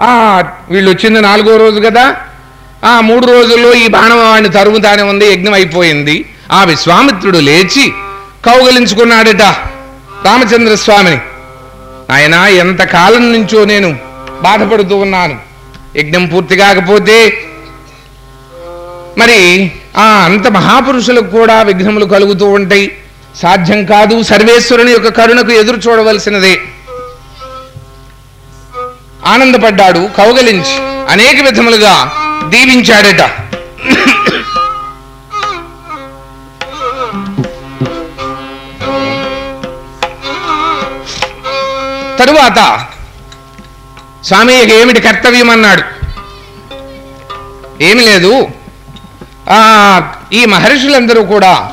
ఆ, వీళ్ళు వచ్చింది నాలుగో రోజు కదా. ఆ మూడు రోజుల్లో ఈ బాణం వాడిని తరుగుతానే ఉంది యజ్ఞం అయిపోయింది ఆ విశ్వామిత్రుడు లేచి కౌగలించుకున్నాడట. రామచంద్ర స్వామిని ఆయన ఎంత కాలం నుంచో నేను బాధపడుతూ ఉన్నాను. యజ్ఞం పూర్తి కాకపోతే మరి ఆ అంత మహాపురుషులకు కూడా విఘ్నములు కలుగుతూ ఉంటాయి. సాధ్యం కాదు సర్వేశ్వరుని యొక్క కరుణకు ఎదురు చూడవలసినదే. ఆనందపడ్డాడు కౌగలించి అనేక విధములుగా దీవించాడట. తరువాత స్వామి ఏమిటి కర్తవ్యం అన్నాడు. ఏమి లేదు. ఆ ఈ మహర్షులందరూ కూడా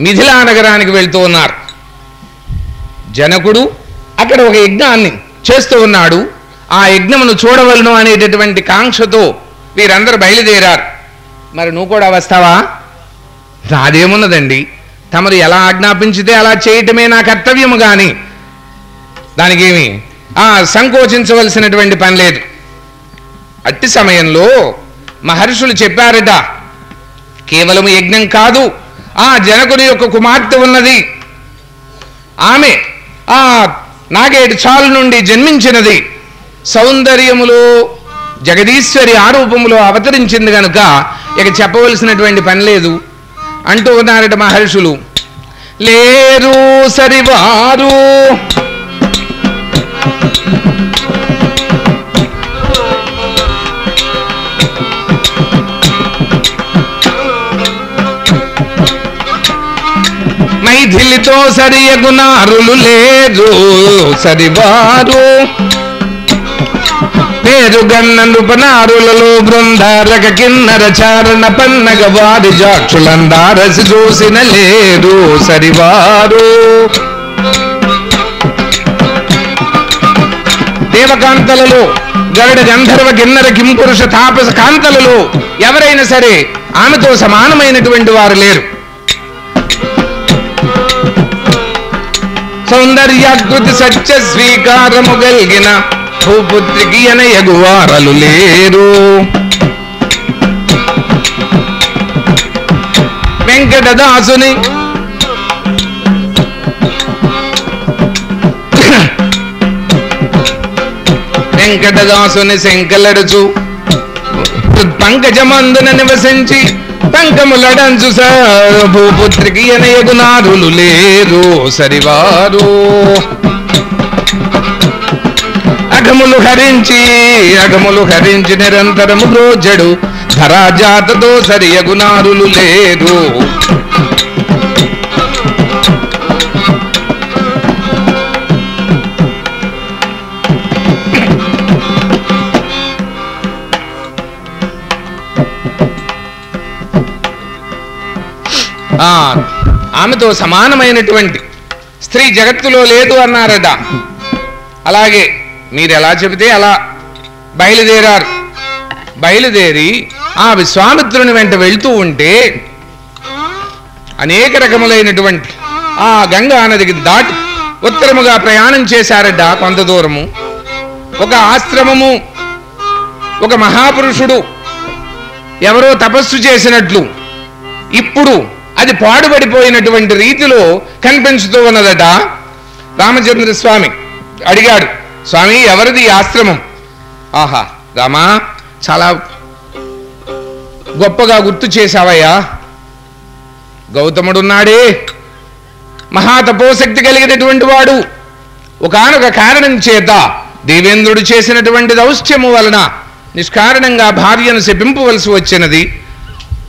మిథిలా నగరానికి వెళ్తూ ఉన్నారు. జనకుడు అక్కడ ఒక యజ్ఞాన్ని చేస్తూ ఉన్నాడు. ఆ యజ్ఞమును చూడవలను అనేటటువంటి కాంక్షతో వీరందరూ బయలుదేరారు. మరి నువ్వు కూడా వస్తావా? నాదేమున్నదండి? తమరు ఎలా ఆజ్ఞాపించితే అలా చేయటమే నా కర్తవ్యము కానీ దానికేమి? ఆ సంకోచించవలసినటువంటి పని లేదు. అట్టి సమయంలో మహర్షులు చెప్పారట కేవలం యజ్ఞం కాదు ఆ జనకుని యొక్క కుమార్తె ఉన్నది. ఆమె ఆ నాగేటి చాలు నుండి జన్మించినది. సౌందర్యములో జగదీశ్వరి ఆరూపములో అవతరించింది కనుక ఇక చెప్పవలసినటువంటి పని లేదు. అంటూ ఉన్నారట మహర్షులు లేరు సరివారు. మైథిలితో సరియగునారులు లేరు సరివారు. పేరుగన్న నృపనారులలో బృందారక కిన్నర చారణ పన్నగ వారి జాక్షులందారసి చూసిన లేరు సరివారు. దేవకాంతలలో గరుడ గంధర్వ కిన్నర కింపురుష తాపస కాంతలలో ఎవరైనా సరే ఆమెతో సమానమైనటువంటి వారు లేరు. సౌందర్యాకృతి సత్య స్వీకారము గలిగిన భూపుత్రికి ఎగువారలు లేరు. వెంకటదాసుని వెంకటదాసుని శంకలడుచు పంకజమందున నివసించి పంకములడంచు భూపుత్రికి ఎనయగునారులు లేరు. సరివారు అఘములు హరించి అఘములు హరించి నిరంతరము రోజడు ధరాజాతతో సరియగునారులు లేదు. ఆ, ఆమెతో సమానమైనటువంటి స్త్రీ జగత్తులో లేదు అన్నారట. అలాగే మీరు ఎలా చెబితే అలా బయలుదేరారు. బయలుదేరి ఆ విశ్వామిత్రుని వెంట వెళ్తూ ఉంటే అనేక రకములైనటువంటి ఆ గంగా నదికి దాటి ఉత్తరముగా ప్రయాణం చేశారట కొంత దూరము. ఒక ఆశ్రమము ఒక మహాపురుషుడు ఎవరో తపస్సు చేసినట్లు ఇప్పుడు అది పాడుపడిపోయినటువంటి రీతిలో కనిపించుతూ ఉన్నదట రామచంద్ర స్వామి అడిగాడు. స్వామి ఎవరిది ఆశ్రమం? ఆహా రామా చాలా గొప్పగా గుర్తు చేశావయ్యా. గౌతముడున్నాడే. మహాతపోశక్తి కలిగినటువంటి వాడు. ఒకానొక కారణం చేత దేవేంద్రుడు చేసినటువంటి దౌష్ట్యము వలన నిష్కారణంగా భార్యను శపింపవలసి వచ్చినది.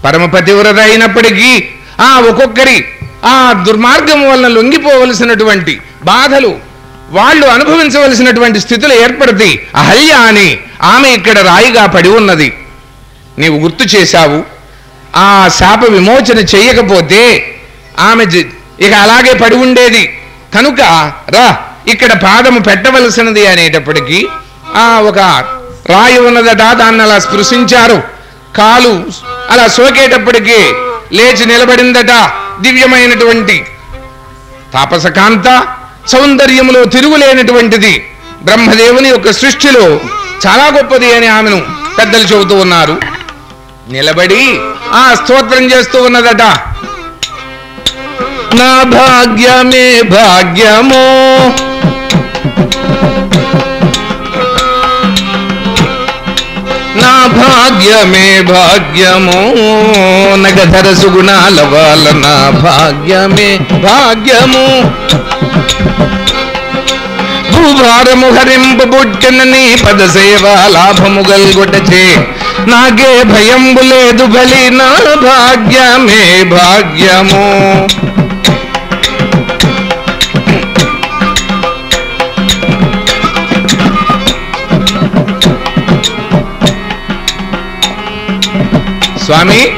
పరమపతివ్రత అయినప్పటికీ ఆ ఒక్కొక్కరి ఆ దుర్మార్గం వలన లొంగిపోవలసినటువంటి బాధలు వాళ్ళు అనుభవించవలసినటువంటి స్థితులు ఏర్పడతాయి అహల్య అని ఆమె ఇక్కడ రాయిగా పడి ఉన్నది. నీవు గుర్తు చేశావు. ఆ శాప విమోచన చేయకపోతే ఆమె ఇక అలాగే పడి ఉండేది. కనుక రా ఇక్కడ పాదము పెట్టవలసినది అనేటప్పటికీ ఆ ఒక రాయి ఉన్నదట దాన్ని అలా స్పృశించారు. కాలు అలా సోకేటప్పటికీ లేచి నిలబడిందట దివ్యమైనటువంటి తాపసకాంత సౌందర్యములో తిరుగులేనటువంటిది బ్రహ్మదేవుని యొక్క సృష్టిలో చాలా గొప్పది అని ఆమెను పెద్దలు చెబుతూ ఉన్నారు. నిలబడి ఆ స్తోత్రం చేస్తూ ఉన్నదట. నా భాగ్యమే భాగ్యమో. భాగ్యమే భాగ్యము. నగధర సుగుణాల వాళ్ళ భాగ్యమే భాగ్యము. భూభారము హరింపు పుట్టినని పద సేవ లాభము గల్గొటచే. నాగే భయంబు లేదు బలి నా భాగ్యమే భాగ్యము. స్వామి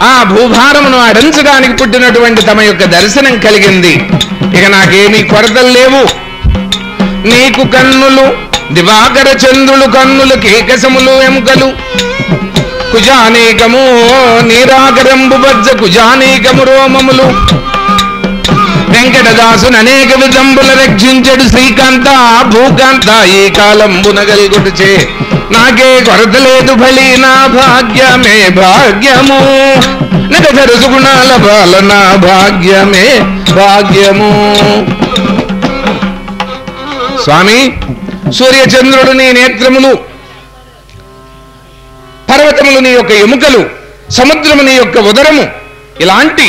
ఆ భూభారమును అడంచడానికి పుట్టినటువంటి తమ యొక్క దర్శనం కలిగింది. ఇక నాకేమీ కొరతలు లేవు. నీకు కన్నులు దివాకర చంద్రులు కన్నులు కేకసములు ఎముకలు. కుజానేకము నీరాకరంబు బజ్జ కుజానేకము రోమములు. వెంకటదాసును అనేక విధంబుల రక్షించడు శ్రీకాంత భూకాంత ఈ కాలం గల్గొటుచే నాకే కొరత లేదు బలి నా భాగ్యమే భాగ్యము. నగధర సుగుణాల బాల నా భాగ్యమే భాగ్యము. స్వామి సూర్యచంద్రుడు నీ నేత్రములు పర్వతములు నీ యొక్క ఎముకలు సముద్రము నీ యొక్క ఉదరము ఇలాంటి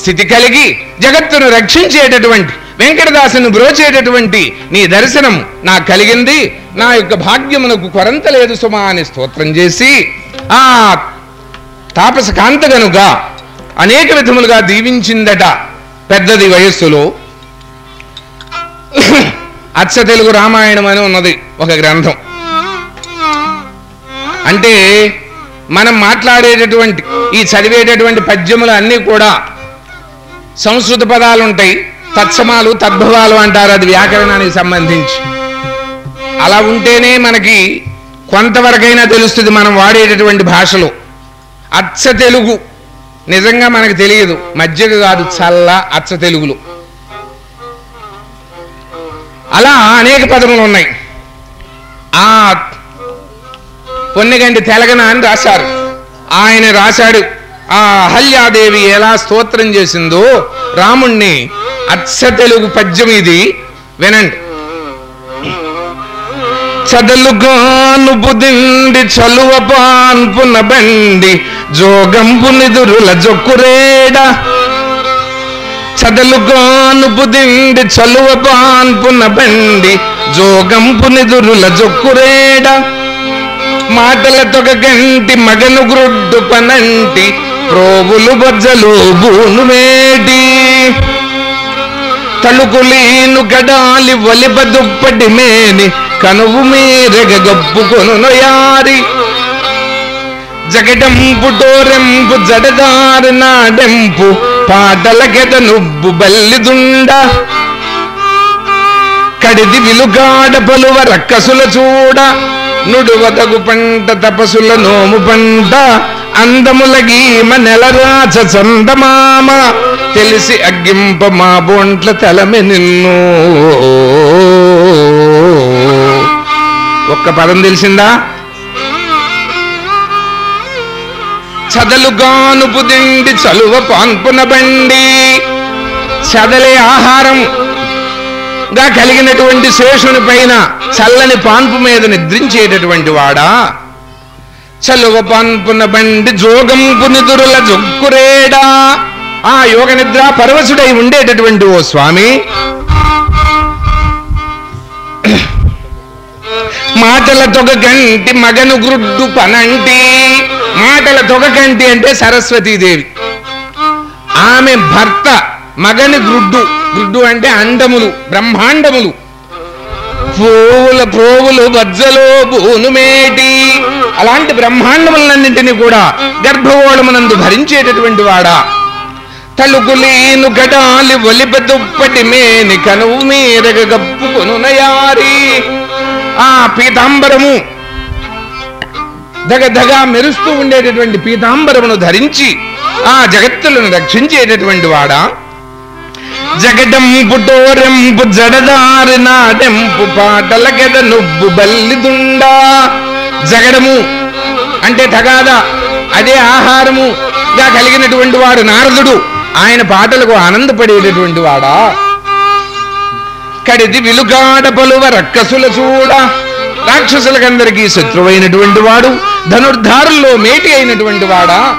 స్థితి కలిగి జగత్తును రక్షించేటటువంటి వెంకటదాసును బ్రోచేటటువంటి నీ దర్శనం నాకు కలిగింది. నా యొక్క భాగ్యమునకు కొరంత లేదు సుమా అని స్తోత్రం చేసి ఆ తాపస కాంత గనుక అనేక విధములుగా దీవించిందట పెద్దది వయస్సులో. అచ్చ తెలుగు రామాయణం అని ఉన్నది ఒక గ్రంథం. అంటే మనం మాట్లాడేటటువంటి ఈ చదివేటటువంటి పద్యములు అన్నీ కూడా సంస్కృత పదాలు ఉంటాయి. తత్సమాలు తద్భవాలు అంటారు. అది వ్యాకరణానికి సంబంధించి. అలా ఉంటేనే మనకి కొంతవరకైనా తెలుస్తుంది మనం వాడేటటువంటి భాషలో. అచ్చ తెలుగు. నిజంగా మనకు తెలియదు. మధ్యక కాదు చల్ల అచ్చ తెలుగులు. అలా అనేక పదములు ఉన్నాయి. ఆ పొన్నగంటి తెలగన అని రాశారు. ఆయన రాశాడు. ఆ అహల్యాదేవి ఎలా స్తోత్రం చేసిందో రాముణ్ణి అచ్చ తెలుగు పద్యం ఇది. వినండి. చదలుగాను బుదిండి చలువ పాన్పున బండి జోగంపు నిదురుల జొక్కురేడ. చదలుగాను బుదిండి చలువ పాన్పున బండి జోగంపు నిదురుల జొక్కురేడ. మాటల తొగగంటి మగను గ్రుడ్డు పనంటి రోగులు బజ్జలు బూను వేడి తణుకులీను గడాలి ఒలిప దుప్పటి మేని కనువు మీరెగ గప్పుకొను యారి జగడంపు డోరెంపు జడదారి నాడెంపు పాటల గెద నువ్వు బల్లిదుండ కడిది విలుగాడ పలువ రక్కసుల చూడ నుడువదగు పంట తపసుల నోము పంట అందముల గీమ నెలరాచ చందమామ తెలిసి అగ్గింప మా బోంట్ల తలమె నిన్ను. ఒక్క పదం తెలిసిందా? చదలుగానుపు దిండి చలువ పాన్పున బండి. చదలే ఆహారం గా కలిగినటువంటి శేషుని పైన చల్లని పాన్పు మీద నిద్రించేటటువంటి వాడా? చలువ పాన్పున బండి జోగం నిదురుల జొక్కురేడా. ఆ యోగ నిద్ర పరవశుడై ఉండేటటువంటి ఓ స్వామి. మాటల తొగకంటి మగను గ్రుడ్డు పనంటి. మాటల తొగకంటి అంటే సరస్వతీదేవి. ఆమె భర్త మగని గ్రుడ్డు. గ్రుడ్డు అంటే అండములు బ్రహ్మాండములు. పోవుల ప్రోవులు వజ్జలో మేటి అలాంటి బ్రహ్మాండములన్నింటినీ కూడా గర్భగోళమునందు భరించేటటువంటి వాడా? తలుకులీను గడాలి ఒలిప దుప్పటి మేని కనువు మీరగ గప్పుకొనునయారి. ఆ పీతాంబరము దగదగా మెరుస్తూ ఉండేటటువంటి పీతాంబరమును ధరించి ఆ జగత్తులను రక్షించేటటువంటి వాడా? జగడంపు టోరెంపు జడదారి నాడెంపు పాటల గెద నువ్వు బల్లిదుండా జగడము అంటే తగాద. అదే ఆహారముగా కలిగినటువంటి వాడు నారదుడు. ఆయన పాటలకు ఆనందపడేటటువంటి వాడా? కడిది విలుగాడ పలువ రక్కసుల చూడ. రాక్షసులకందరికీ శత్రువైనటువంటి వాడు. ధనుర్ధారుల్లో మేటి అయినటువంటి వాడా?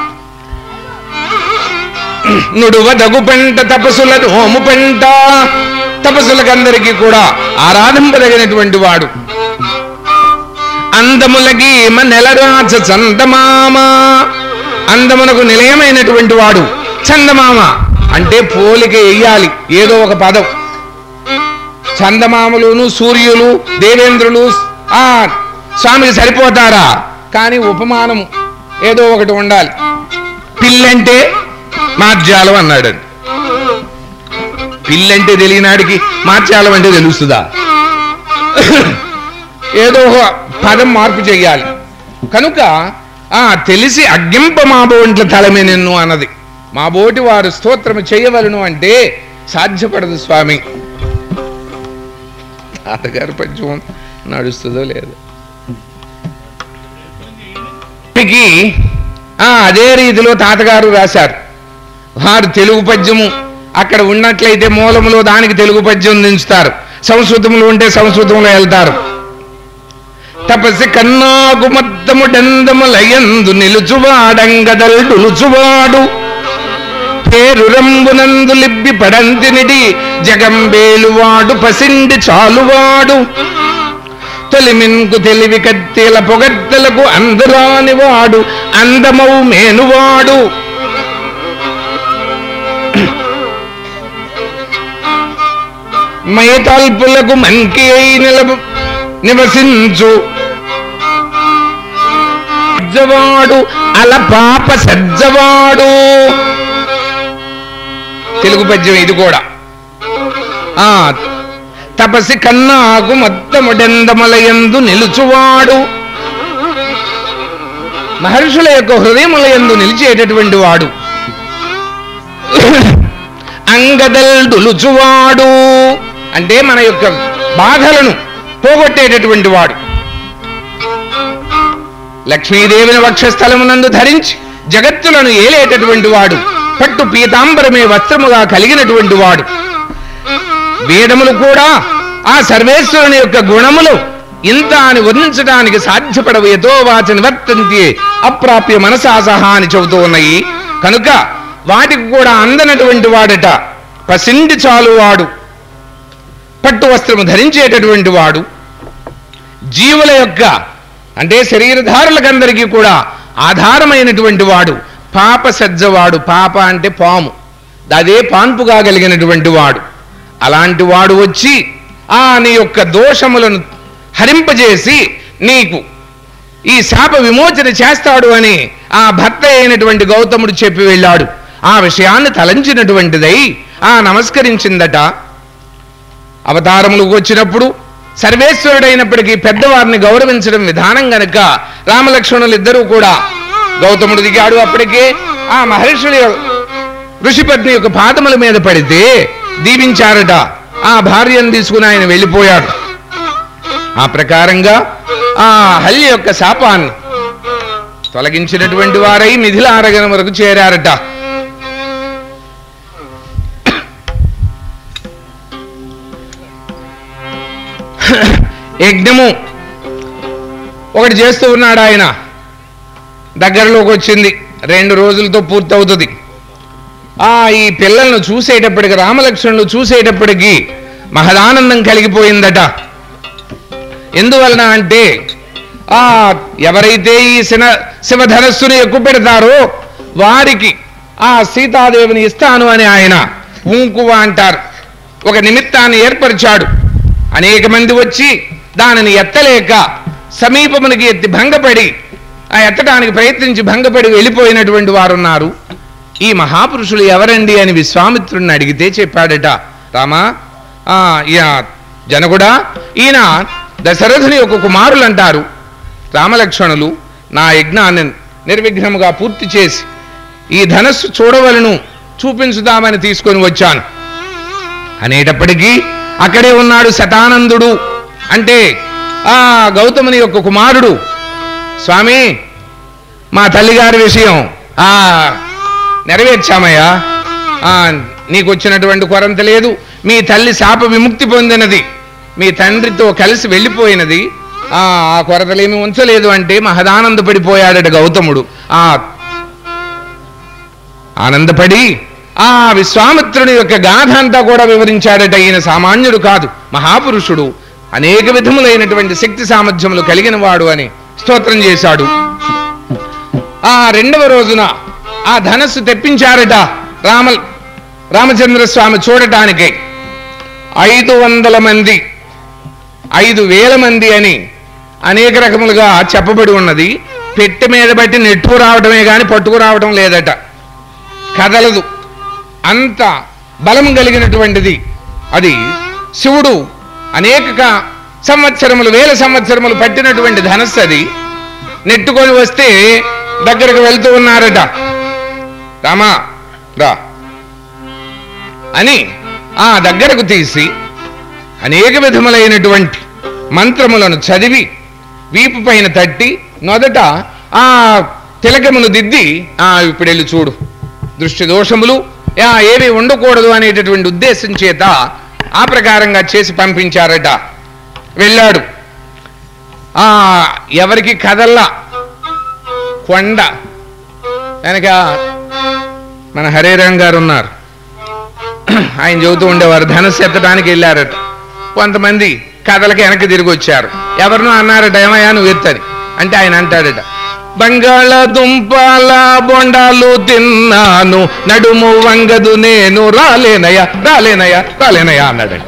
నుడువ దగు పెంట తపస్సుల హోము పెంట. తపసులకందరికీ కూడా ఆరాధింపదగినటువంటి వాడు. అందములగీమ నెలరాజ చందమామ. అందమునకు నిలయమైనటువంటి వాడు చందమామ. అంటే పోలిక వేయాలి ఏదో ఒక పదం. చందమామలును సూర్యులు దేవేంద్రులు ఆ స్వామికి సరిపోతారా? కానీ ఉపమానం ఏదో ఒకటి ఉండాలి. పిల్లంటే మార్జాలం అన్నాడు పిల్లంటే తెలియనాడికి మార్జాలం అంటే తెలుస్తుందా? ఏదో ఒక పదం మార్పు చేయాలి. కనుక ఆ తెలిసి అగ్గింప మాబోంట్ల తలమే నిన్ను అన్నది. మాబోటి వారు స్తోత్రము చేయవలను అంటే సాధ్యపడదు స్వామి. తాతగారి పద్యం నడుస్తుందో లేదు. అదే రీతిలో తాతగారు రాశారు. వారు తెలుగు పద్యము అక్కడ ఉన్నట్లయితే మూలములో దానికి తెలుగు పద్యం దించుతారు. సంస్కృతంలో ఉంటే సంస్కృతంలో వెళ్తారు. తపసి కన్నాకు మద్దము డెందములయందు నిలుచువాడంగదల్డులుచువాడు పేరు రంబునందు లిబ్బి పడంతినిడి జగంబేలువాడు పసిండి చాలువాడు. తొలిమిన్కు తెలివి కత్తెల పొగత్తలకు అందరాని వాడు అందమౌ మేనువాడు. మయతాల్పులకు మంకి అయి నిలబ నివసించు సజ్జవాడు అలపాప సజ్జవాడు. తెలుగు పద్యం ఇది కూడా. ఆ తపసి కన్నాకు మొత్తముడెందమలయందు నిలుచువాడు. మహర్షుల యొక్క హృదయములయందు నిలిచేటటువంటి వాడు. అంగదల్డులుచువాడు అంటే మన యొక్క బాధలను పోగొట్టేటటువంటి వాడు. లక్ష్మీదేవిని వక్షస్థలమునందు ధరించి జగత్తులను ఏలేటటువంటి వాడు పట్టు పీతాంబరమే వస్త్రముగా కలిగినటువంటి వాడు. వేదములు కూడా ఆ సర్వేశ్వరుని యొక్క గుణములు ఇంత అని వర్ణించడానికి సాధ్యపడవు ఎతో వాచ నివర్తంతి అప్రాప్య మనసా సహా అని చెబుతూ ఉన్నాయి. కనుక వాటికి కూడా అందనటువంటి వాడట పసిండి చాలు వాడు పట్టు వస్త్రము ధరించేటటువంటి వాడు జీవుల యొక్క అంటే శరీరధారులకందరికీ కూడా ఆధారమైనటువంటి వాడు. పాప సజ్జవాడు. పాప అంటే పాము. అదే పాన్పుగా కలిగినటువంటి వాడు. అలాంటి వాడు వచ్చి ఆ నీ యొక్క దోషములను హరింపజేసి నీకు ఈ శాప విమోచన చేస్తాడు అని ఆ భర్త అయినటువంటి గౌతముడు చెప్పి వెళ్ళాడు. ఆ విషయాన్ని తలంచినటువంటిదై ఆ నమస్కరించిందట. అవతారములకు వచ్చినప్పుడు సర్వేశ్వరుడైనప్పటికీ పెద్దవారిని గౌరవించడం విధానం గనక రామలక్ష్మణులు ఇద్దరూ కూడా గౌతముడు దిగాడు అప్పటికే ఆ మహర్షుల ఋషిపత్ని యొక్క పాదముల మీద పడితే దీవించారట. ఆ భార్యను తీసుకుని ఆయన వెళ్ళిపోయాడు. ఆ ప్రకారంగా ఆ హల్లి యొక్క శాపాన్ని తొలగించినటువంటి వారై మిథిల ఆరగన వరకు చేరారట. యజ్ఞము ఒకటి చేస్తూ ఉన్నాడు ఆయన. దగ్గరలోకి వచ్చింది. రెండు రోజులతో పూర్తవుతుంది. ఆ ఈ పిల్లలను చూసేటప్పటికి రామలక్ష్మణులు చూసేటప్పటికి మహదానందం కలిగిపోయిందట. ఎందువలన అంటే ఆ ఎవరైతే ఈ శిన శివధనస్సుని ఎక్కువ పెడతారో వారికి ఆ సీతాదేవిని ఇస్తాను అని ఆయన ఊంకువ అంటారు. ఒక నిమిత్తాన్ని ఏర్పరిచాడు. అనేక మంది వచ్చి దానిని ఎత్తలేక సమీపమునికి ఎత్తి భంగపడి ఆ ఎత్తడానికి ప్రయత్నించి భంగపడి వెళ్ళిపోయినటువంటి వారున్నారు. ఈ మహాపురుషులు ఎవరండి అని విశ్వామిత్రుడిని అడిగితే చెప్పాడట రామా ఆ, జనకుడా ఈయన దశరథుని యొక్క కుమారులు అంటారు రామలక్ష్మణులు నా యజ్ఞాన్ని నిర్విఘ్నముగా పూర్తి చేసి ఈ ధనస్సు చూడవలను చూపించుదామని తీసుకొని వచ్చాను. అనేటప్పటికీ అక్కడే ఉన్నాడు శతానందుడు. అంటే ఆ గౌతముని యొక్క కుమారుడు. స్వామి మా తల్లిగారి విషయం. ఆ నెరవేర్చామయ్యా. ఆ, నీకు వచ్చినటువంటి కొరంత లేదు. మీ తల్లి శాప విముక్తి పొందినది. మీ తండ్రితో కలిసి వెళ్ళిపోయినది. ఆ ఆ కొరతలేమి ఉంచలేదు అంటే మహదానందపడిపోయాడట గౌతముడు. ఆ ఆనందపడి ఆ విశ్వామిత్రుని యొక్క గాథ అంతా కూడా వివరించాడట ఈయన సామాన్యుడు కాదు మహాపురుషుడు. అనేక విధములైనటువంటి శక్తి సామర్థ్యములు కలిగిన వాడు అని స్తోత్రం చేశాడు. ఆ రెండవ రోజున ఆ ధనస్సు తెప్పించారట రామ రామచంద్ర స్వామి చూడటానికి. ఐదు వందల మంది ఐదు వేల మంది అని అనేక రకములుగా చెప్పబడి ఉన్నది. పెట్టె మీద బట్టి నెట్టుకు రావటమే కానీ పట్టుకు రావటం లేదట. కదలదు. అంత బలం కలిగినటువంటిది. అది శివుడు అనేక సంవత్సరములు వేల సంవత్సరములు పట్టినటువంటి ధనస్సు అది. నెట్టుకొని వస్తే దగ్గరకు వెళ్తూ ఉన్నారట. రామా రా. అని ఆ దగ్గరకు తీసి అనేక విధములైనటువంటి మంత్రములను చదివి వీపు పైన తట్టి నొదట ఆ తిలకమును దిద్ది ఆ ఇప్పుడు వెళ్ళి చూడు. దృష్టి దోషములు ఏవి ఉండకూడదు అనేటటువంటి ఉద్దేశం చేత ఆ ప్రకారంగా చేసి పంపించారట. వెళ్ళాడు. ఆ ఎవరికి కదల్లా? కొండ. వెనక మన హరేరామ్ గారు ఉన్నారు ఆయన చెబుతూ ఉండేవారు ధనస్సు ఎత్తడానికి వెళ్ళారట. కొంతమంది కథలకి వెనక్కి తిరిగి వచ్చారు. ఎవరినో అన్నారట ఏమయ్యా నువ్వు ఎత్తని. అంటే ఆయన అంటాడట బంగాళదుంపల బొండాలు తిన్నాను. నడుము వంగదు నేను. రాలేనయ్యా రాలేనయ్యా రాలేనయ్యా అన్నాడట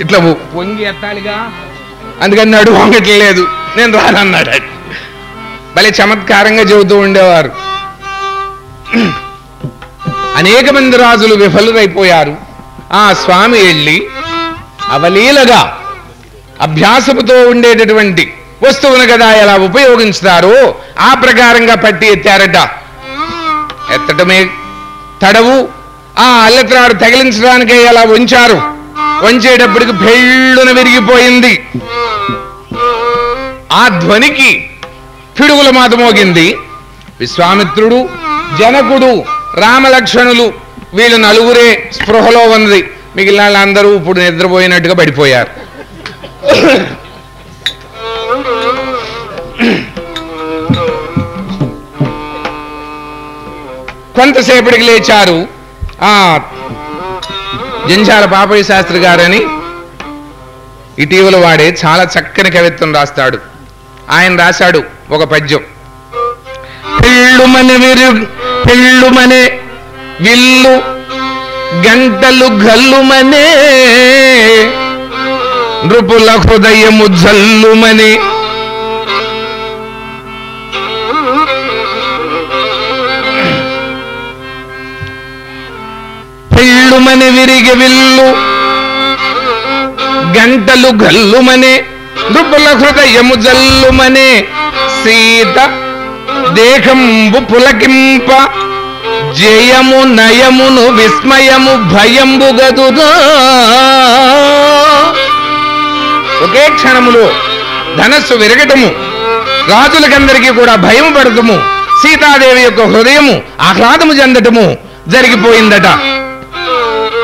ఇట్లా వంగి ఎత్తాలిగా. అందుకని నడు వంగట్లేదు. నేను రానన్నాడు. భలే చమత్కారంగా చెబుతూ ఉండేవారు. అనేక మంది రాజులు విఫలురైపోయారు ఆ స్వామి వెళ్ళి అవలీలగా అభ్యాసముతో ఉండేటటువంటి వస్తువును కదా ఎలా ఉపయోగించుతారో? ఆ ప్రకారంగా పట్టి ఎత్తారట. ఎత్తటమే తడవు. ఆ అల్లెత్రాడు తగిలించడానికే అలా ఉంచారు వంచేటప్పటికి పెళ్ళున విరిగిపోయింది. ఆ ధ్వనికి పిడుగుల మాత మోగింది. విశ్వామిత్రుడు జనకుడు రామలక్ష్మణులు వీళ్ళు నలుగురే స్పృహలో ఉంది మిగిలిన వాళ్ళందరూ ఇప్పుడు నిద్రపోయినట్టుగా పడిపోయారు. కొంతసేపటికి లేచారు ఆ జంజాల పాపయ్య శాస్త్రి గారని ఇటీవల వాడే చాలా చక్కని కవిత్వం రాస్తాడు. ఆయన రాశాడు ఒక పద్యం. పెళ్ళుమని విరు పెళ్ళుమనే విల్లు గంటలు గల్లుమనే నృపుల హృదయము జల్లుమని. పెళ్ళుమని విరిగి విల్లు. గంటలు గల్లుమనే. నృపుల హృదయము జల్లుమనే. సీత దేహంబు పులకింప. జయము నయమును విస్మయము భయంబు గదురా ఒకే క్షణములో ధనస్సు విరగటము రాజులకందరికీ కూడా భయం పడటము సీతాదేవి యొక్క హృదయము ఆహ్లాదము చెందటము జరిగిపోయిందట.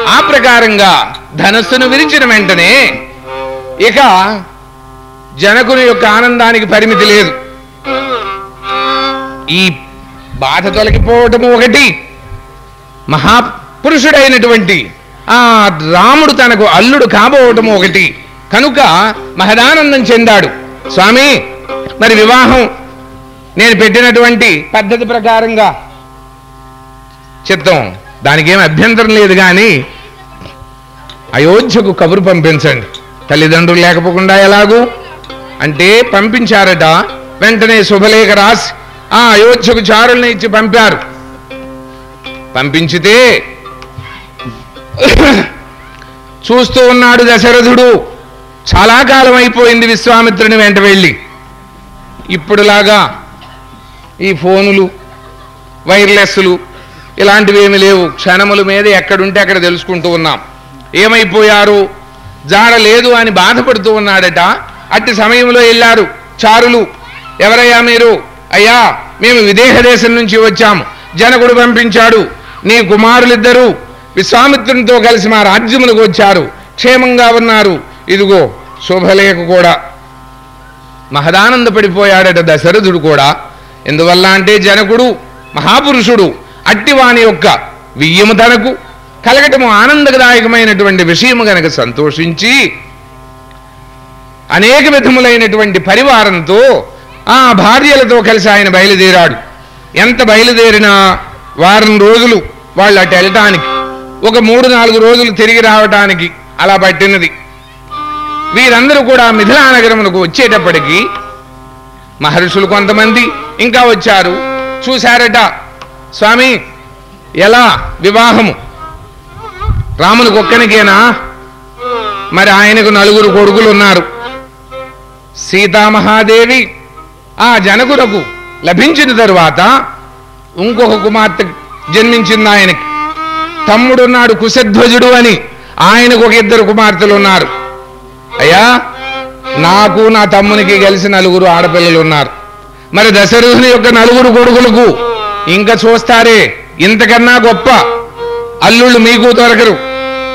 ఆ ప్రకారంగా ధనస్సును విరిచిన వెంటనే ఇక జనకుని యొక్క ఆనందానికి పరిమితి లేదు. ఈ బాధ తొలగిపోవటము ఒకటి. మహాపురుషుడైనటువంటి ఆ రాముడు తనకు అల్లుడు కాబోవటము ఒకటి. కనుక మహదానందం చెందాడు. స్వామి మరి వివాహం నేను పెట్టినటువంటి పద్ధతి ప్రకారంగా చిత్తం దానికేం అభ్యంతరం లేదు కానీ అయోధ్యకు కబురు పంపించండి. తల్లిదండ్రులు లేకపోకుండా ఎలాగూ? అంటే పంపించారట వెంటనే శుభలేఖ రాసి ఆ అయోధ్యకు చారుల్ని ఇచ్చి పంపారు. పంపించితే చూస్తూ ఉన్నాడు దశరథుడు. చాలా కాలం అయిపోయింది విశ్వామిత్రుని వెంట వెళ్ళి. ఇప్పుడులాగా ఈ ఫోనులు వైర్లెస్లు ఇలాంటివి ఏమి లేవు. క్షణముల మీద ఎక్కడుంటే అక్కడ తెలుసుకుంటూ ఉన్నాం. ఏమైపోయారు? జాడ లేదు అని బాధపడుతూ ఉన్నాడట. అట్టి సమయంలో వెళ్ళారు. చారులు ఎవరయ్యా మీరు? అయ్యా మేము విదేశ దేశం నుంచి వచ్చాము. జనకుడు పంపించాడు. నీ కుమారులిద్దరూ విశ్వామిత్రునితో కలిసి మా రాజ్యములకు వచ్చారు. క్షేమంగా ఉన్నారు. ఇదిగో శుభలేఖ కూడా. మహదానందపడిపోయాడట దశరథుడు కూడా. ఎందువల్ల అంటే జనకుడు మహాపురుషుడు అట్టివాని యొక్క వియ్యము తనకు కలగటము ఆనందదాయకమైనటువంటి విషయము గనక సంతోషించి అనేక విధములైనటువంటి పరివారంతో ఆ భార్యలతో కలిసి ఆయన బయలుదేరాడు. ఎంత బయలుదేరినా వారం రోజులు వాళ్ళు అటు వెళ్ళటానికి ఒక మూడు నాలుగు రోజులు తిరిగి రావటానికి అలా పట్టినది. వీరందరూ కూడా మిథిలా నగరమునకు వచ్చేటప్పటికి మహర్షులు కొంతమంది ఇంకా వచ్చారు. చూశారట. స్వామి ఎలా? వివాహము. రామునికి ఒక్కనికేనా? మరి ఆయనకు నలుగురు కొడుకులు ఉన్నారు సీతామహాదేవి ఆ జనకులకు లభించిన తరువాత ఇంకొక కుమార్తె జన్మించింది ఆయనకి. తమ్ముడున్నాడు కుశధ్వజుడు అని ఆయనకు ఒక ఇద్దరు కుమార్తెలు ఉన్నారు అయ్యా నాకు నా తమ్మునికి కలిసి నలుగురు ఆడపిల్లలు ఉన్నారు మరి దశరథుని యొక్క నలుగురు కొడుకులకు ఇంకా చూస్తారే ఇంతకన్నా గొప్ప అల్లుళ్ళు మీకు దొరకరు.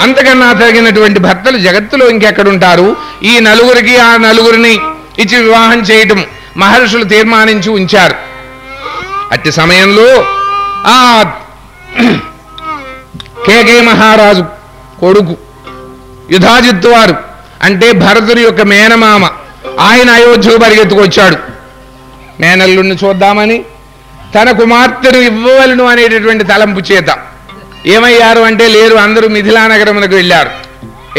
అంతకన్నా తగినటువంటి భర్తలు జగత్తులో ఇంకెక్కడుంటారు? ఈ నలుగురికి ఆ నలుగురిని ఇచ్చి వివాహం చేయటం మహర్షులు తీర్మానించి ఉంచారు. అట్టి సమయంలో ఆ కేకే మహారాజు కొడుకు యుధాజిత్తు వారు అంటే భరతుడి యొక్క మేనమామ. ఆయన అయోధ్యకు పరిగెత్తుకొచ్చాడు. మేనల్లుడిని చూద్దామని తన కుమార్తెను ఇవ్వవలను అనేటటువంటి తలంపు చేత. ఏమయ్యారు అంటే లేరు అందరూ మిథిలానగరమునకు వెళ్ళారు.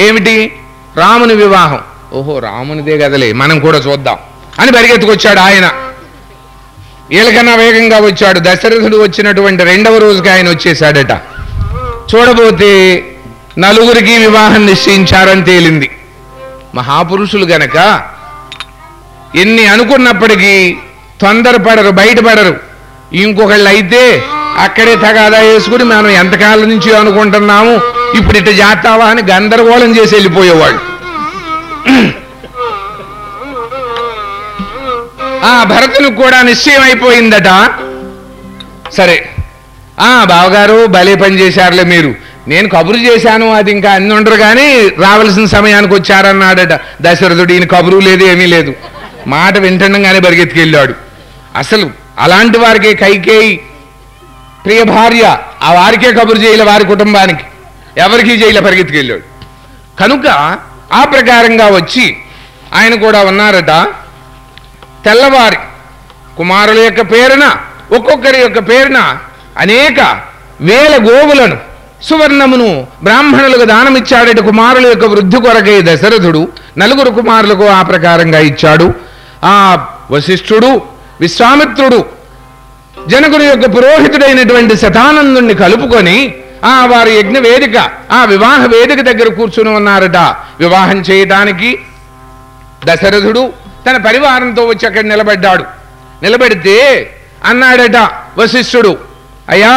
ఏమిటి? రాముని వివాహం. ఓహో రామునిదే కదలే మనం కూడా చూద్దాం అని పరిగెత్తుకొచ్చాడు ఆయన. వీళ్ళకన్నా వేగంగా వచ్చాడు. దశరథుడు వచ్చినటువంటి రెండవ రోజుకి ఆయన వచ్చేసాడట చూడబోతే నలుగురికి వివాహం నిశ్చయించారని తేలింది. మహాపురుషులు గనక ఎన్ని అనుకున్నప్పటికీ తొందరపడరు బయటపడరు. ఇంకొకళ్ళు అయితే అక్కడే తగాదా వేసుకుని మనం ఎంతకాలం నుంచి అనుకుంటున్నాము ఇప్పుడు ఇట్ట చేస్తావా అని గందరగోళం చేసి వెళ్ళిపోయేవాళ్ళు. ఆ భరతునికి కూడా నిశ్చయం అయిపోయిందట. సరే. ఆ బావగారు భలే పని చేశారులే మీరు. నేను కబురు చేశాను అది ఇంకా అన్ని ఉండరు కానీ రావలసిన సమయానికి వచ్చారన్నాడట దశరథుడు. ఈయన కబురు లేదు ఏమీ లేదు. మాట వింటుండగానే పరిగెత్తుకెళ్ళాడు అసలు అలాంటి వారికే కైకేయి ప్రియ భార్య ఆ వారికే కబురు చేయలే వారి కుటుంబానికి. ఎవరికీ చేయలే పరిగెత్తుకెళ్ళాడు. కనుక ఆ ప్రకారంగా వచ్చి ఆయన కూడా ఉన్నారట. తెల్లవారి కుమారుల యొక్క పేరున ఒక్కొక్కరి యొక్క పేరున అనేక వేల గోవులను సువర్ణమును బ్రాహ్మణులకు దానమిచ్చాడట కుమారుల యొక్క వృద్ధి కొరకై దశరథుడు నలుగురు కుమారులకు ఆ ప్రకారంగా ఇచ్చాడు. ఆ వశిష్ఠుడు విశ్వామిత్రుడు జనకుని యొక్క పురోహితుడైనటువంటి శతానందుణ్ణి కలుపుకొని ఆ వారి యజ్ఞ వేదిక ఆ వివాహ వేదిక దగ్గర కూర్చుని ఉన్నారట. వివాహం చేయటానికి దశరథుడు తన పరివారంతో వచ్చి అక్కడ నిలబడ్డాడు. నిలబెడితే అన్నాడట వశిష్ఠుడు అయ్యా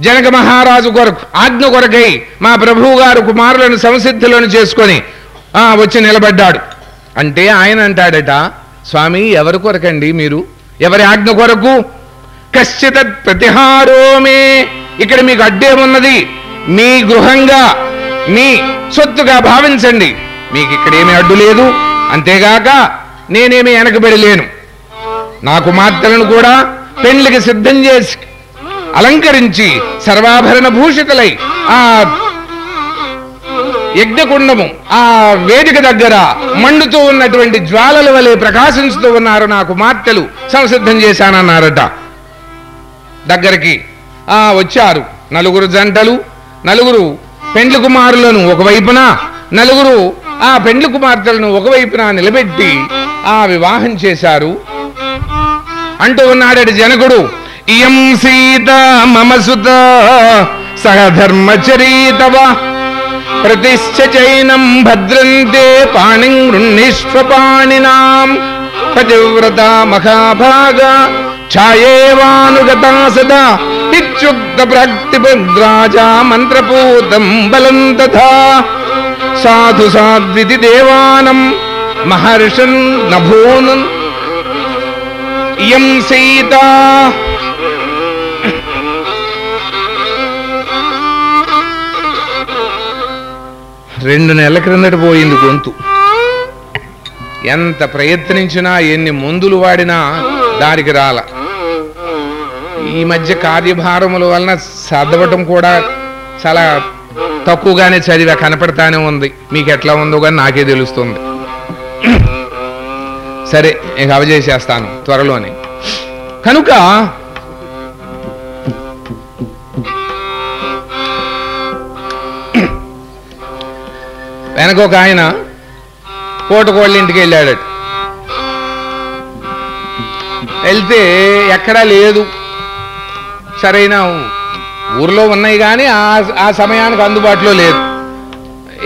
జనక మహారాజు కొరకు ఆజ్ఞ కొరకై మా ప్రభువు గారు కుమారులను సంసిద్ధులను చేసుకొని ఆ వచ్చి నిలబడ్డాడు. అంటే ఆయన అంటాడట స్వామి ఎవరి కొరకండి మీరు? ఎవరి ఆజ్ఞ కొరకు? కశ్చిత ప్రతిహారోమే ఇక్కడ మీకు అడ్డేమున్నది మీ గృహంగా మీ సొత్తుగా భావించండి. మీకు ఇక్కడ అడ్డు లేదు. అంతేగాక నేనేమి వెనకబడి లేను. నా కుమార్తెలను కూడా పెళ్ళికి సిద్ధం చేసి అలంకరించి సర్వాభరణ భూషితులై ఆ యజ్ఞకుండము ఆ వేదిక దగ్గర మండుతూ ఉన్నటువంటి జ్వాలల వలె ప్రకాశించుతూ ఉన్నారు నా కుమార్తెలు. సంసిద్ధం చేశానన్నారట. దగ్గరికి ఆ వచ్చారు. నలుగురు జంటలు నలుగురు పెండ్లి కుమారులను ఒకవైపున నలుగురు ఆ పెండ్లి కుమార్తెలను ఒకవైపున నిలబెట్టి ఆ వివాహం చేశారు. అంటూ ఉన్నాడటి జనకుడు. इयं सीता मम सुता सह धर्मचरी तव प्रतिश्च चैनं भद्रन्ते पाणिं गृह्णीष्वपाणिनाम् प्रतिव्रता पतिव्रता महाभागा छायेवानुगता सदा। इत्युक्तप्राक्तिपद्राजा मन्त्रपूतं बलं तथा। साधु साद्विति देवानं महर्षन् नभून्। इयं सीता రెండు నెలల క్రిందట పోయింది గొంతు. ఎంత ప్రయత్నించినా ఎన్ని మందులు వాడినా దానికి రాల. ఈ మధ్య కార్యభారముల వలన చదవటం కూడా చాలా తక్కువగానే చదివా కనపడతానే ఉంది. మీకు ఎట్లా ఉందో కానీ నాకే తెలుస్తుంది. సరే ఇక అవజేసేస్తాను త్వరలోనే. కనుక వెనక ఒక ఆయన కోటకోళ్ళ ఇంటికి వెళ్ళాడట. వెళ్తే ఎక్కడా లేదు. సరైన ఊర్లో ఉన్నాయి కానీ ఆ ఆ సమయానికి అందుబాటులో లేదు.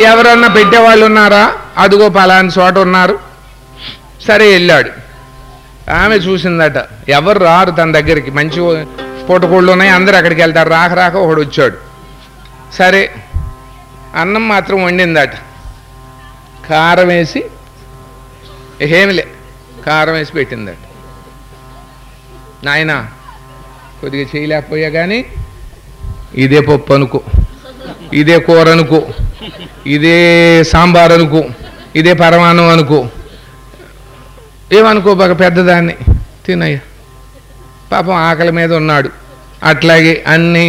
ఎవరన్నా పెట్టేవాళ్ళు ఉన్నారా? అదిగో పలాని చోట ఉన్నారు. సరే వెళ్ళాడు. ఆమె చూసిందట ఎవరు రారు తన దగ్గరికి? మంచి పూటకోళ్ళు ఉన్నాయి అందరు అక్కడికి వెళ్తారు. రాక రాక ఒకడు వచ్చాడు. సరే అన్నం మాత్రం వండిందట. కారం వేసి ఏమిలే కారం వేసి పెట్టిందట. నాయన కొద్దిగా చేయలేకపోయా కానీ ఇదే పప్పు అనుకో ఇదే కూర అనుకో ఇదే సాంబార్ అనుకో ఇదే పరమాణం అనుకో. ఏమనుకో బాగా పెద్దదాన్ని తినయ్యా. పాపం ఆకలి మీద ఉన్నాడు. అట్లాగే అన్నీ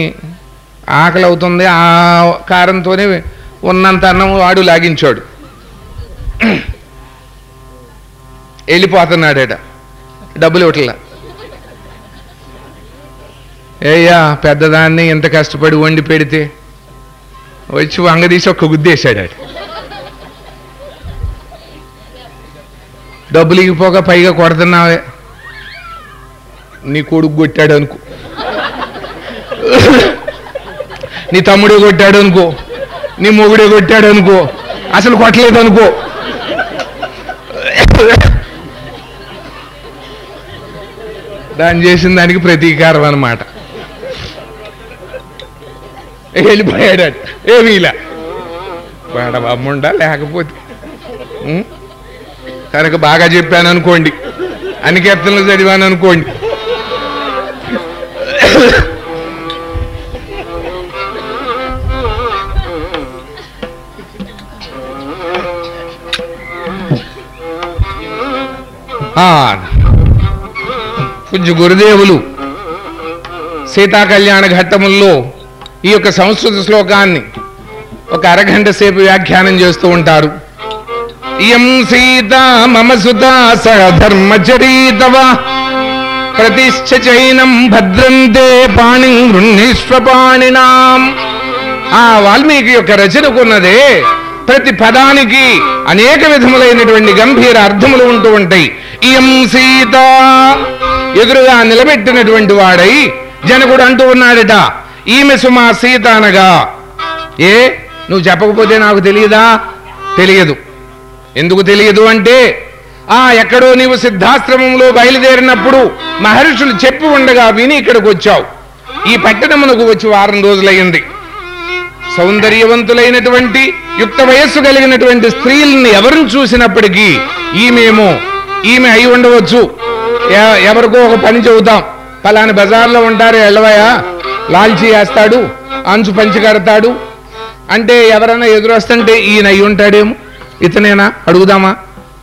ఆకలి అవుతుంది ఆ కారంతోనే ఉన్నంత అన్నం వాడు లాగించాడు. వెళ్ళిపోతున్నాడట. డబ్బులు ఇవ్వట్లా. ఏయ్యా పెద్దదాన్ని ఎంత కష్టపడి వండి పెడితే వచ్చి వంగదీసి ఒక్క గుద్దేశాడు ఆడు డబ్బులు ఇగిపోక పైగా కొడుతున్నావే. నీ కొడుకు కొట్టాడు అనుకో. నీ తమ్ముడే కొట్టాడు అనుకో. నీ మొగుడే కొట్టాడు అనుకో. అసలు కొట్టలేదు అనుకో. దాన్ని చేసిన దానికి ప్రతీకారం అన్నమాట. వెళ్ళిపోయాడట ఏమీ ఇలా వాడ అమ్ముండా లేకపోతే. కనుక బాగా చెప్పాను అనుకోండి అన్ని కీర్తనలు చదివాను అనుకోండి ఆ, పూజ్య గురుదేవులు సీతా కళ్యాణ ఘట్టముల్లో ఈ యొక్క సంస్కృత శ్లోకాన్ని ఒక అరగంట సేపు వ్యాఖ్యానం చేస్తూ ఉంటారు. ఇయం సీత మమ సుతా సధర్మచరీతవ ప్రతిష్ఠ చైనం భద్రంతే పాణి గృహీష్వపాణినాం ఆ వాల్మీకి యొక్క రచనకున్నదే ప్రతి పదానికి అనేక విధములైనటువంటి గంభీర అర్థములు ఉంటూ ఉంటాయి. ఇయం సీత ఎదురుగా నిలబెట్టినటువంటి వాడై జనకుడు అంటూ ఉన్నాడట ఈమె సుమా సీత అనగా ఏ? నువ్వు చెప్పకపోతే నాకు తెలియదా? తెలియదు. ఎందుకు తెలియదు అంటే ఆ ఎక్కడో నీవు సిద్ధాశ్రమంలో బయలుదేరినప్పుడు మహర్షులు చెప్పి ఉండగా విని ఇక్కడికి వచ్చావు. ఈ పట్టణమునకు వచ్చి వారం రోజులయ్యింది. సౌందర్యవంతులైనటువంటి యుక్త వయస్సు కలిగినటువంటి స్త్రీలను ఎవరిని చూసినప్పటికీ ఈమెమో ఈమె అయి ఉండవచ్చు. ఎవరికో ఒక పని చెబుతాం. పలాని బజార్లో ఉంటారు ఎళ్ళవయా లాల్చి వేస్తాడు అంచు పంచి కడతాడు. అంటే ఎవరైనా ఎదురొస్తుంటే ఈయన అయి ఉంటాడేమో. ఇతనేనా? అడుగుదామా?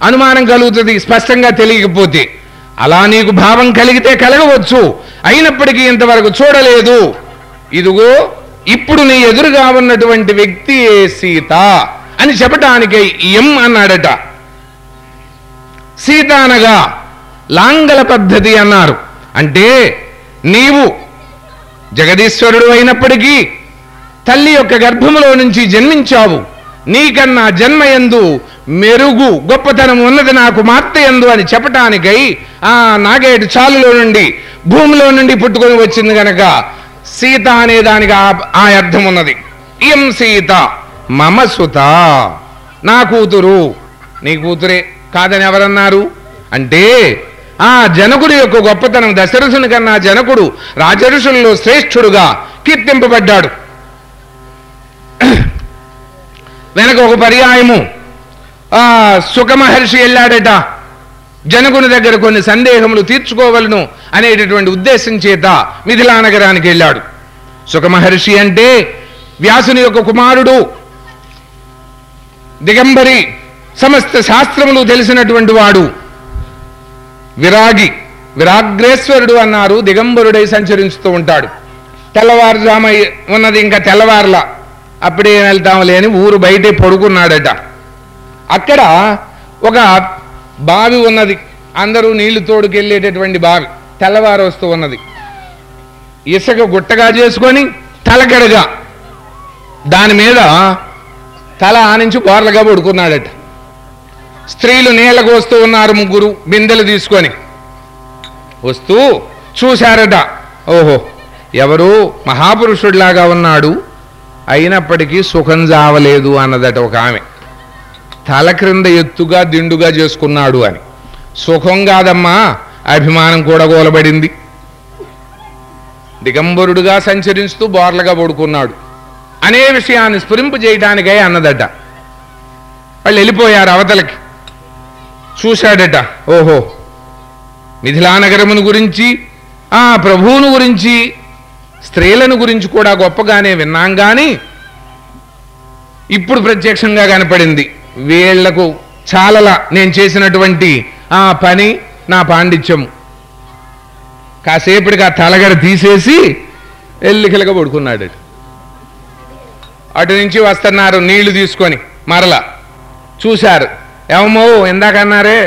అనుమానం కలుగుతుంది స్పష్టంగా తెలియకపోతే. అలా నీకు భావం కలిగితే కలగవచ్చు. అయినప్పటికీ ఇంతవరకు చూడలేదు. ఇదిగో ఇప్పుడు నీ ఎదురుగా ఉన్నటువంటి వ్యక్తి ఏ సీత? అని చెప్పటానికి ఎం అన్నాడట. సీత అనగా లాంగల పద్ధతి అన్నారు. అంటే నీవు జగదీశ్వరుడు అయినప్పటికీ తల్లి యొక్క గర్భములో నుంచి జన్మించావు. నీకన్నా జన్మయందు మెరుగు గొప్పతనం ఉన్నది నాకు మార్తయందు అని చెప్పటానికై ఆ నాగేటి చాలులో నుండి భూమిలో నుండి పుట్టుకొని వచ్చింది గనక సీత అనే దానికి ఆ- ఆ అర్థం ఉన్నది ఇయం సీత మమ సుత నా కూతురు. నీ కూతురే కాదని ఎవరన్నారు? అంటే ఆ జనకుడు యొక్క గొప్పతనం దశరథుని కన్నా జనకుడు రాజఋషుల్లో శ్రేష్ఠుడుగా కీర్తింపబడ్డాడు. వెనక ఒక పర్యాయము. ఆ సుఖమహర్షి వెళ్ళాడట. జనకుని దగ్గర కొన్ని సందేహములు తీర్చుకోవలను అనేటటువంటి ఉద్దేశం చేత మిథిలా నగరానికి వెళ్ళాడు. సుఖమహర్షి అంటే వ్యాసుని యొక్క కుమారుడు దిగంబరి సమస్త శాస్త్రములు తెలిసినటువంటి వాడు. విరాగి విరాగ్రేశ్వరుడు అన్నారు దిగంబరుడై సంచరిస్తూ ఉంటాడు. తెల్లవారుజామ ఉన్నది ఇంకా తెల్లవారులా. అప్పుడే వెళ్తాంలే అని ఊరు బయటే పడుకున్నాడట. అక్కడ ఒక బావి ఉన్నది. అందరూ నీళ్ళు తోడుకెళ్ళేటటువంటి బావి. తెల్లవారు వస్తూ ఉన్నది. ఇసుక గుట్టగా చేసుకొని తలకెడగా దాని మీద తల ఆనించి బోర్లగా పడుకున్నాడట. స్త్రీలు నీళ్ళకు వస్తూ ఉన్నారు ముగ్గురు బిందెలు తీసుకొని. వస్తూ చూశారట. ఓహో ఎవరు? మహాపురుషుడిలాగా ఉన్నాడు. అయినప్పటికీ సుఖం జావలేదు అన్నదట ఒక ఆమె. తల క్రింద ఎత్తుగా దిండుగా చేసుకున్నాడు అని. సుఖం కాదమ్మా అభిమానం కూడా గోలబడింది. దిగంబరుడుగా సంచరిస్తూ బోర్లగా పడుకున్నాడు. అనే విషయాన్ని స్ఫురింపు చేయడానికై అన్నదట. వాళ్ళు వెళ్ళిపోయారు అవతలకి. చూశాడట. ఓహో. మిథిలానగరమును గురించి ఆ ప్రభువును గురించి స్త్రీలను గురించి కూడా గొప్పగానే విన్నాం కానీ ఇప్పుడు ప్రత్యక్షంగా కనపడింది. వీళ్ళకు చాలల నేను చేసినటువంటి ఆ పని నా పాండిత్యము. కాసేపటికి ఆ తలగడ తీసేసి ఎల్లికలుగా పడుకున్నాడు అటు నుంచి వస్తున్నారు నీళ్ళు తీసుకొని మరలా. చూశారు. ఏమమ్మో ఇందాకన్నారే